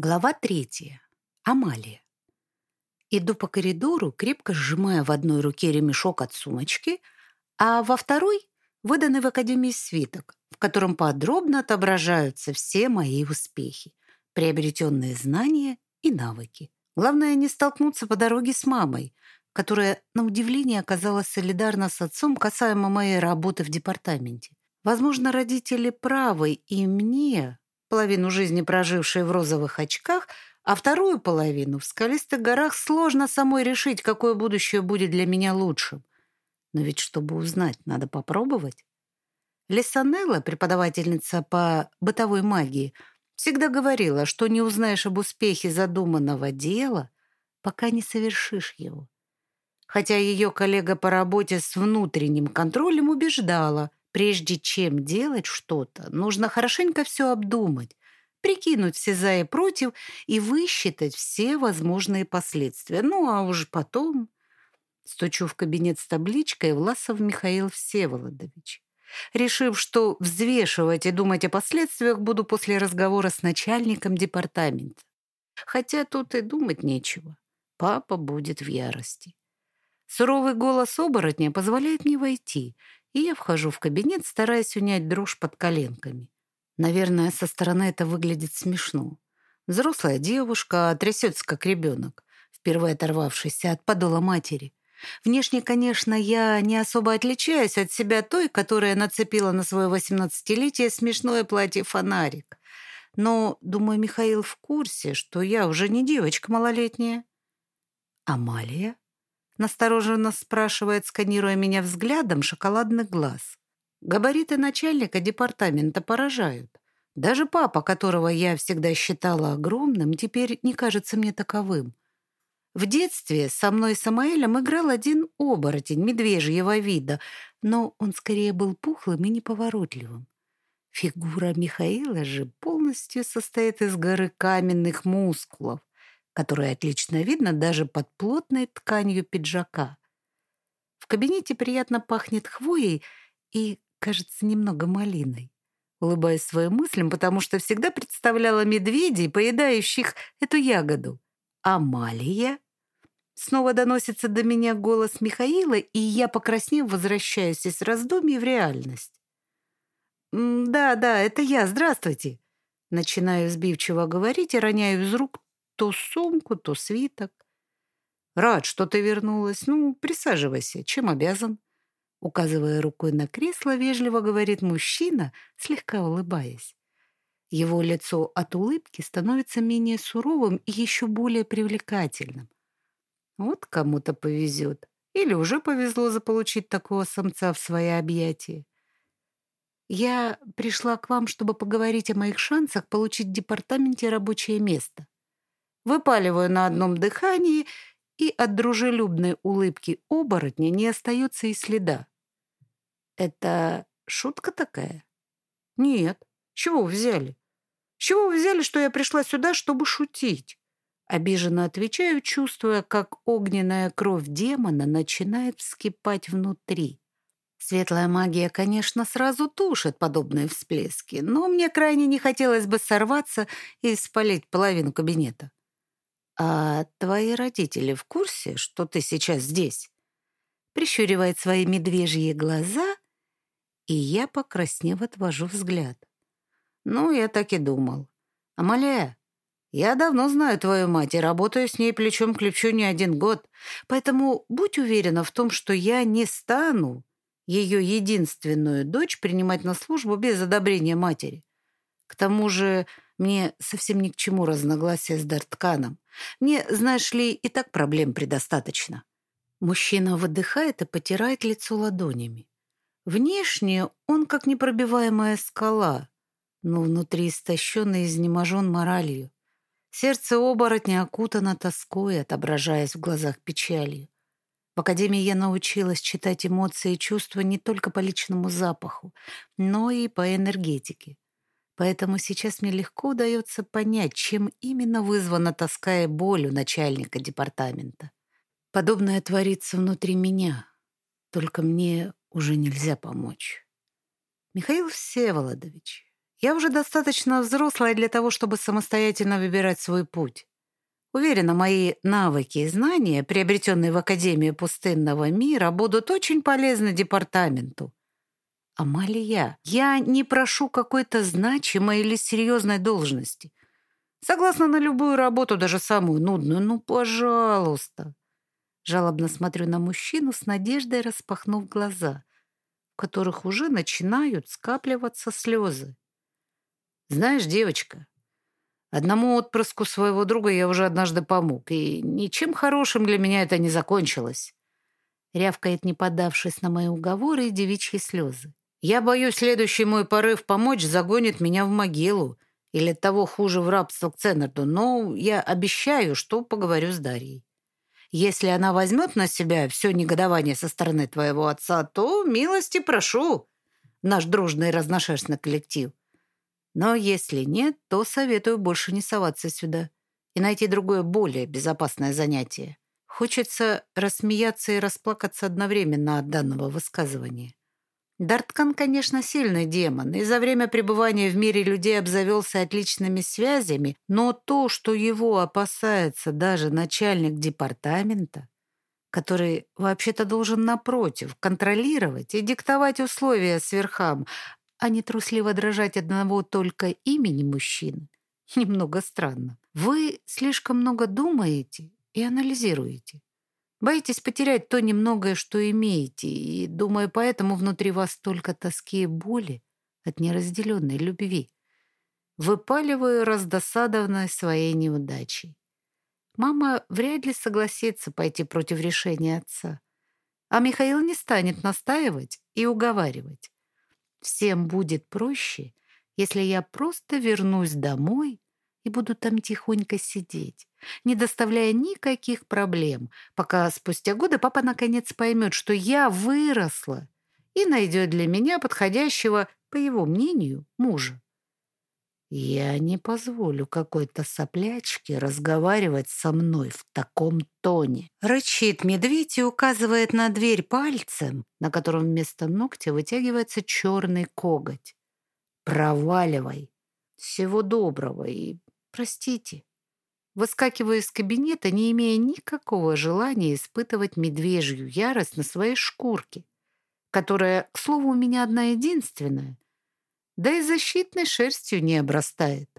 Глава третья. Амалия. Иду по коридору, крепко сжимая в одной руке ремешок от сумочки, а во второй — выданный в Академии свиток, в котором подробно отображаются все мои успехи, приобретенные знания и навыки. Главное не столкнуться по дороге с мамой, которая, на удивление, оказалась солидарна с отцом касаемо моей работы в департаменте. Возможно, родители правы, и мне, половину жизни прожившей в розовых очках, а вторую половину в скалистых горах сложно самой решить, какое будущее будет для меня лучшим. Но ведь, чтобы узнать, надо попробовать. Лисанелла, преподавательница по бытовой магии, всегда говорила, что не узнаешь об успехе задуманного дела, пока не совершишь его. Хотя ее коллега по работе с внутренним контролем убеждала, Прежде чем делать что-то, нужно хорошенько все обдумать, прикинуть все за и против и высчитать все возможные последствия. Ну, а уж потом... Стучу в кабинет с табличкой Власов Михаил Всеволодович, решив, что взвешивать и думать о последствиях буду после разговора с начальником департамента. Хотя тут и думать нечего. Папа будет в ярости. Суровый голос оборотня позволяет мне войти, и я вхожу в кабинет, стараясь унять дрожь под коленками. Наверное, со стороны это выглядит смешно. Взрослая девушка трясется, как ребенок, впервые оторвавшийся от подола матери. Внешне, конечно, я не особо отличаюсь от себя той, которая нацепила на свое восемнадцатилетие смешное платье-фонарик. Но, думаю, Михаил в курсе, что я уже не девочка малолетняя. Амалия? Настороженно спрашивает, сканируя меня взглядом шоколадных глаз. Габариты начальника департамента поражают. Даже папа, которого я всегда считала огромным, теперь не кажется мне таковым. В детстве со мной и Самаэлем играл один оборотень медвежьего вида, но он скорее был пухлым и неповоротливым. Фигура Михаила же полностью состоит из горы каменных мускулов, которое отлично видно даже под плотной тканью пиджака. В кабинете приятно пахнет хвоей и, кажется, немного малиной. Улыбаюсь своим мыслям, потому что всегда представляла медведей, поедающих эту ягоду. «Амалия?» Снова доносится до меня голос Михаила, и я, покраснев, возвращаюсь из раздумий в реальность. «Да, да, это я, здравствуйте!» Начинаю сбивчиво говорить и роняю из рук то сумку, то свиток. «Рад, что ты вернулась. Ну, присаживайся. Чем обязан?» Указывая рукой на кресло, вежливо говорит мужчина, слегка улыбаясь. Его лицо от улыбки становится менее суровым и еще более привлекательным. Вот кому-то повезет. Или уже повезло заполучить такого самца в свои объятия. Я пришла к вам, чтобы поговорить о моих шансах получить в департаменте рабочее место. Выпаливаю на одном дыхании, и от дружелюбной улыбки оборотня не остается и следа. Это шутка такая? Нет. Чего взяли? чего вы взяли, что я пришла сюда, чтобы шутить? Обиженно отвечаю, чувствуя, как огненная кровь демона начинает вскипать внутри. Светлая магия, конечно, сразу тушит подобные всплески, но мне крайне не хотелось бы сорваться и спалить половину кабинета. «А твои родители в курсе, что ты сейчас здесь?» Прищуривает свои медвежьи глаза, и я, покраснев, отвожу взгляд. «Ну, я так и думал. Амалия, я давно знаю твою мать и работаю с ней плечом к плечу не один год, поэтому будь уверена в том, что я не стану ее единственную дочь принимать на службу без одобрения матери. К тому же мне совсем ни к чему разногласия с Дартканом. Мне, знаешь ли, и так проблем предостаточно. Мужчина выдыхает и потирает лицо ладонями. Внешне он как непробиваемая скала, но внутри истощен и изнеможен моралью. Сердце оборотня окутано тоской, отображаясь в глазах печалью. В академии я научилась читать эмоции и чувства не только по личному запаху, но и по энергетике. Поэтому сейчас мне легко удается понять, чем именно вызвана тоска и боль у начальника департамента. Подобное творится внутри меня, только мне уже нельзя помочь. Михаил Всеволодович, Я уже достаточно взрослая для того, чтобы самостоятельно выбирать свой путь. Уверена, мои навыки и знания, приобретенные в Академии пустынного мира, будут очень полезны департаменту. Амалия, я не прошу какой-то значимой или серьезной должности. Согласна на любую работу, даже самую нудную. Ну, пожалуйста. Жалобно смотрю на мужчину с надеждой, распахнув глаза, в которых уже начинают скапливаться слезы. Знаешь, девочка, одному отпрыску своего друга я уже однажды помог, и ничем хорошим для меня это не закончилось. Рявкает, не поддавшись на мои уговоры и девичьи слезы. Я боюсь, следующий мой порыв помочь загонит меня в могилу или того хуже в рабство к Ценнерду, но я обещаю, что поговорю с Дарьей. Если она возьмет на себя все негодование со стороны твоего отца, то милости прошу, наш дружный разношерстный коллектив. Но если нет, то советую больше не соваться сюда и найти другое, более безопасное занятие. Хочется рассмеяться и расплакаться одновременно от данного высказывания. Дарткан, конечно, сильный демон, и за время пребывания в мире людей обзавелся отличными связями, но то, что его опасается даже начальник департамента, который вообще-то должен, напротив, контролировать и диктовать условия сверхам, а не трусливо дрожать одного только имени мужчины, немного странно. Вы слишком много думаете и анализируете. Боитесь потерять то немногое, что имеете, и, думаю, поэтому внутри вас столько тоски и боли от неразделенной любви. Выпаливаю раздосадованной своей неудачей. Мама вряд ли согласится пойти против решения отца, а Михаил не станет настаивать и уговаривать. Всем будет проще, если я просто вернусь домой и буду там тихонько сидеть, не доставляя никаких проблем, пока спустя годы папа наконец поймет, что я выросла и найдет для меня подходящего, по его мнению, мужа. Я не позволю какой-то соплячке разговаривать со мной в таком тоне. Рычит медведь и указывает на дверь пальцем, на котором вместо ногтя вытягивается черный коготь. Проваливай. Всего доброго и Простите. Выскакиваю из кабинета, не имея никакого желания испытывать медвежью ярость на своей шкурке, которая, к слову, у меня одна единственная, да и защитной шерстью не обрастает.